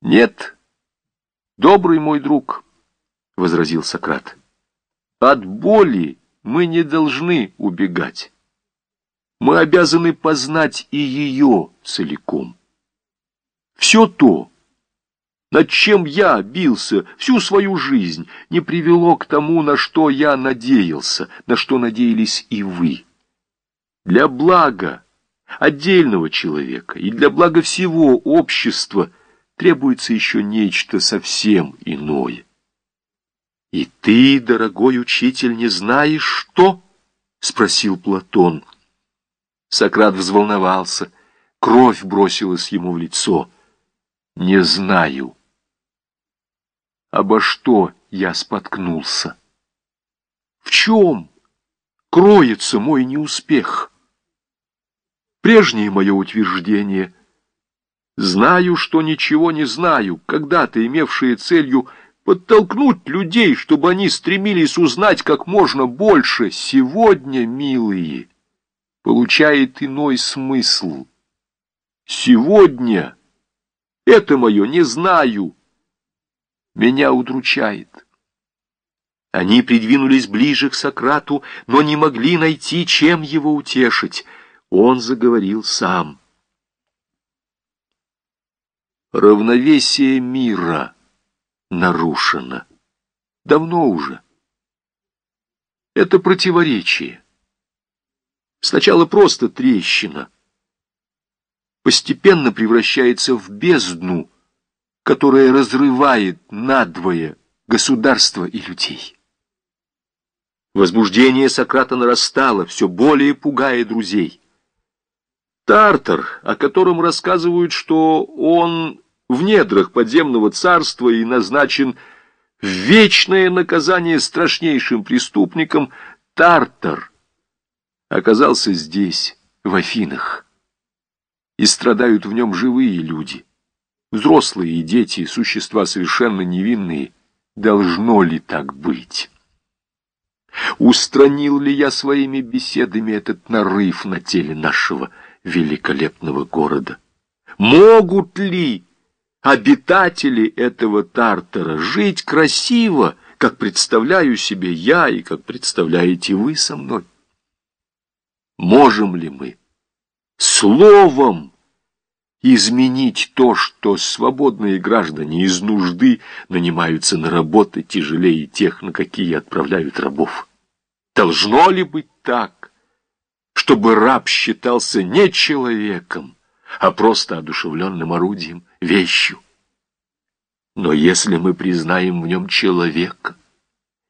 Нет, добрый мой друг, — возразил Сократ, — от боли мы не должны убегать. Мы обязаны познать и ее целиком. Все то, над чем я бился всю свою жизнь, не привело к тому, на что я надеялся, на что надеялись и вы. Для блага отдельного человека и для блага всего общества требуется еще нечто совсем иное. «И ты, дорогой учитель, не знаешь, что?» — спросил Платон. Сократ взволновался, кровь бросилась ему в лицо. «Не знаю». Обо что я споткнулся? В чем кроется мой неуспех? Прежнее мое утверждение. Знаю, что ничего не знаю, когда-то имевшие целью подтолкнуть людей, чтобы они стремились узнать как можно больше, сегодня, милые, получает иной смысл. Сегодня это мое «не знаю» меня удручает. Они придвинулись ближе к Сократу, но не могли найти, чем его утешить — он заговорил сам. Равновесие мира нарушено. Давно уже. Это противоречие. Сначала просто трещина. Постепенно превращается в бездну, которая разрывает надвое государство и людей. Возбуждение Сократа нарастало, все более пугая друзей. Тартар, о котором рассказывают, что он в недрах подземного царства и назначен в вечное наказание страшнейшим преступникам, Тартар оказался здесь, в Афинах. И страдают в нем живые люди, взрослые и дети, существа совершенно невинные. Должно ли так быть? Устранил ли я своими беседами этот нарыв на теле нашего великолепного города. Могут ли обитатели этого Тартара жить красиво, как представляю себе я и как представляете вы со мной? Можем ли мы словом изменить то, что свободные граждане из нужды нанимаются на работы тяжелее тех, на какие отправляют рабов? Должно ли быть так? Чтобы раб считался не человеком, а просто одушевленным орудием, вещью. Но если мы признаем в нем человека,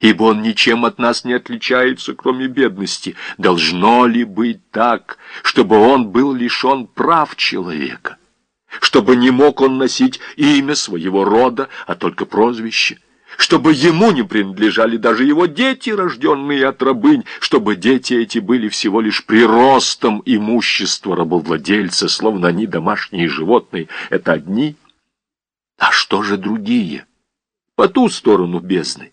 ибо он ничем от нас не отличается, кроме бедности, должно ли быть так, чтобы он был лишен прав человека, чтобы не мог он носить имя своего рода, а только прозвище, чтобы ему не принадлежали даже его дети, рожденные от рабынь, чтобы дети эти были всего лишь приростом имущества рабовладельца, словно они домашние животные. Это одни. А что же другие? По ту сторону бездны.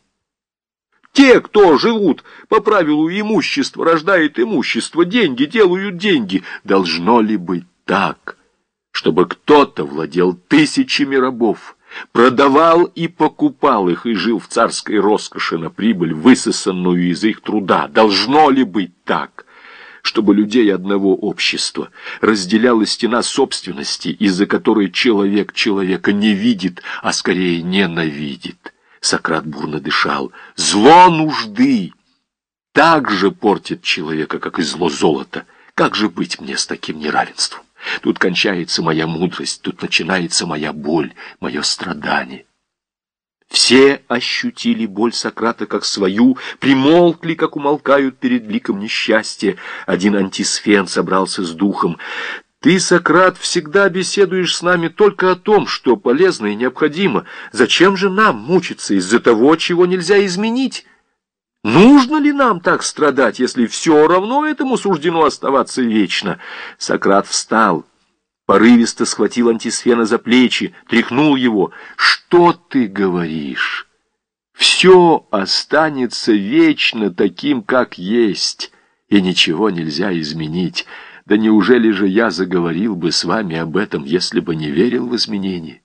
Те, кто живут по правилу имущества, рождает имущество, деньги делают деньги. Должно ли быть так, чтобы кто-то владел тысячами рабов, продавал и покупал их и жил в царской роскоши на прибыль, высосанную из их труда. Должно ли быть так, чтобы людей одного общества разделяла стена собственности, из-за которой человек человека не видит, а скорее ненавидит? Сократ бурно дышал. Зло нужды так же портит человека, как и зло золота. Как же быть мне с таким неравенством? Тут кончается моя мудрость, тут начинается моя боль, мое страдание. Все ощутили боль Сократа как свою, примолкли, как умолкают перед ликом несчастья. Один антисфен собрался с духом. Ты, Сократ, всегда беседуешь с нами только о том, что полезно и необходимо. Зачем же нам мучиться из-за того, чего нельзя изменить? Нужно ли нам так страдать, если все равно этому суждено оставаться вечно? Сократ встал, порывисто схватил антисфена за плечи, тряхнул его. Что ты говоришь? Все останется вечно таким, как есть, и ничего нельзя изменить. Да неужели же я заговорил бы с вами об этом, если бы не верил в изменения?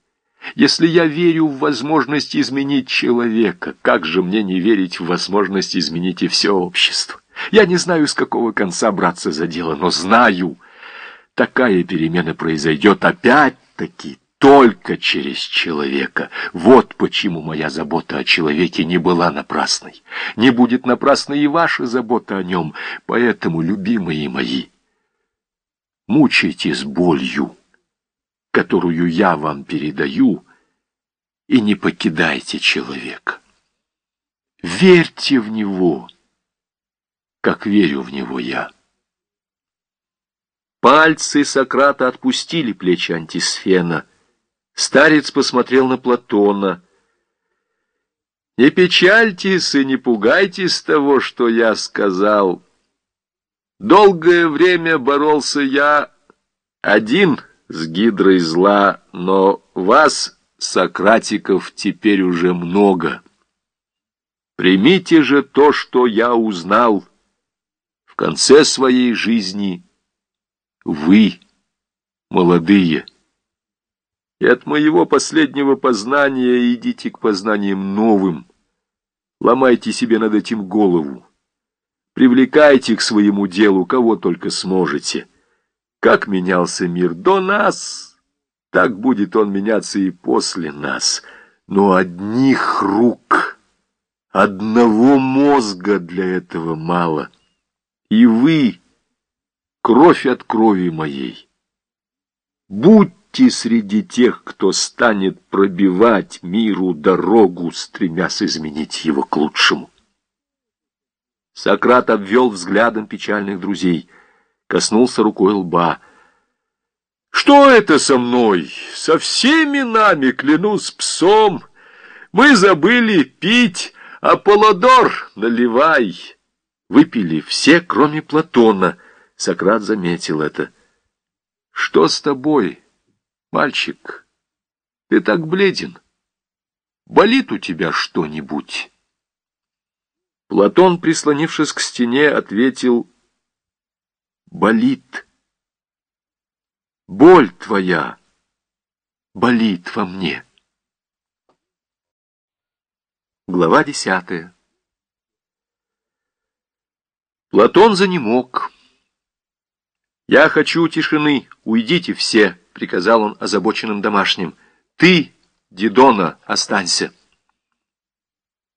Если я верю в возможность изменить человека, как же мне не верить в возможность изменить и все общество? Я не знаю, с какого конца браться за дело, но знаю, такая перемена произойдет опять-таки только через человека. Вот почему моя забота о человеке не была напрасной. Не будет напрасной и ваша забота о нем. Поэтому, любимые мои, мучайтесь болью, которую я вам передаю, и не покидайте человека. Верьте в него, как верю в него я. Пальцы Сократа отпустили плечи антисфена — Старец посмотрел на Платона. «Не печальтесь и не пугайтесь того, что я сказал. Долгое время боролся я один с гидрой зла, но вас, Сократиков, теперь уже много. Примите же то, что я узнал. В конце своей жизни вы, молодые, — и от моего последнего познания идите к познаниям новым. Ломайте себе над этим голову. Привлекайте к своему делу, кого только сможете. Как менялся мир до нас, так будет он меняться и после нас. Но одних рук, одного мозга для этого мало. И вы, кровь от крови моей, будь идти среди тех, кто станет пробивать миру дорогу, стремясь изменить его к лучшему. Сократ обвел взглядом печальных друзей, коснулся рукой лба. «Что это со мной? Со всеми нами, клянусь псом! Мы забыли пить, Аполлодор, наливай!» Выпили все, кроме Платона. Сократ заметил это. «Что с тобой?» Мальчик, ты так бледен. Болит у тебя что-нибудь? Платон, прислонившись к стене, ответил, болит. Боль твоя болит во мне. Глава десятая. Платон занемог. «Я хочу тишины, уйдите все», — приказал он озабоченным домашним. «Ты, Дидона, останься».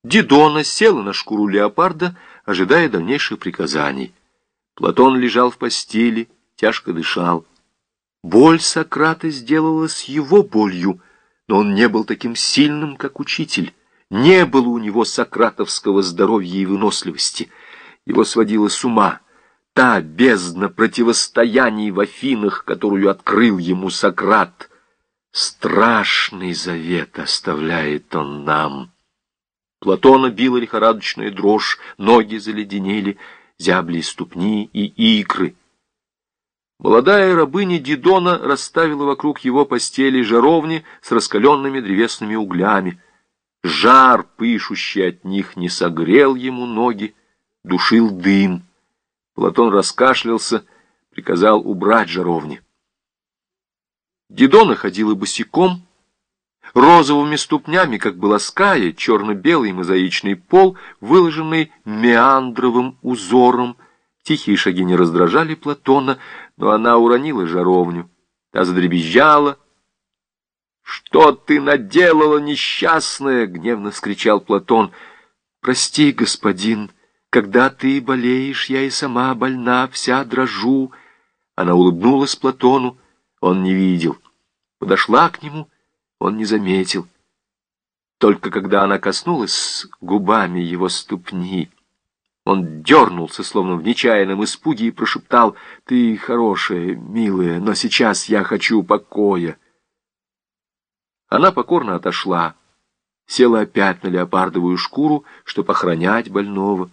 Дидона села на шкуру леопарда, ожидая дальнейших приказаний. Платон лежал в постели, тяжко дышал. Боль Сократа сделалась его болью, но он не был таким сильным, как учитель. Не было у него сократовского здоровья и выносливости. Его сводило с ума та бездна противостояний в Афинах, которую открыл ему Сократ. Страшный завет оставляет он нам. Платона била лихорадочная дрожь, ноги заледенели, зябли ступни и икры. Молодая рабыня Дидона расставила вокруг его постели жаровни с раскаленными древесными углями. Жар, пышущий от них, не согрел ему ноги, душил дым. Платон раскашлялся, приказал убрать жаровни. Дидона ходила босиком, розовыми ступнями, как бы лаская, черно-белый мозаичный пол, выложенный меандровым узором. Тихие шаги не раздражали Платона, но она уронила жаровню. Та задребезжала. «Что ты наделала, несчастная?» — гневно вскричал Платон. «Прости, господин», когда ты болеешь, я и сама больна, вся дрожу. Она улыбнулась Платону, он не видел. Подошла к нему, он не заметил. Только когда она коснулась губами его ступни, он дернулся, словно в нечаянном испуге, и прошептал, «Ты хорошая, милая, но сейчас я хочу покоя». Она покорно отошла, села опять на леопардовую шкуру, чтобы охранять больного.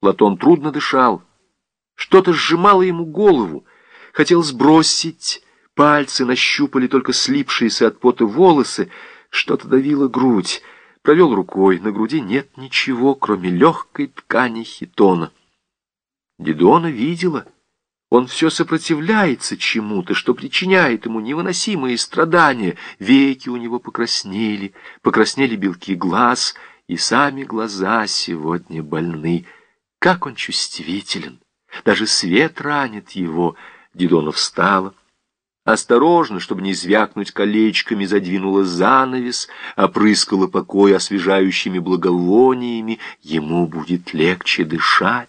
Платон трудно дышал. Что-то сжимало ему голову. Хотел сбросить. Пальцы нащупали только слипшиеся от пота волосы. Что-то давило грудь. Провел рукой. На груди нет ничего, кроме легкой ткани хитона. Дидона видела. Он все сопротивляется чему-то, что причиняет ему невыносимые страдания. Веки у него покраснели, покраснели белки глаз, и сами глаза сегодня больны. Как он чувствителен! Даже свет ранит его. Дидона встала. Осторожно, чтобы не звякнуть колечками, задвинула занавес, опрыскала покой освежающими благовониями. Ему будет легче дышать.